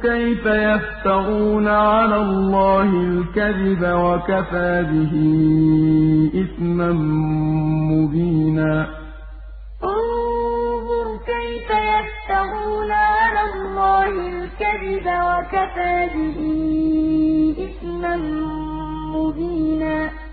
كَيْفَ يَفْتَرُونَ عَلَى اللَّهِ الْكَذِبَ وَكَفَىٰ بِهِ إِثْمًا مُّبِينًا. انظُرْ كَيْفَ يَفْتَرُونَ عَلَى اللَّهِ الْكَذِبَ وَكَفَىٰ بِهِ إِثْمًا مُّبِينًا.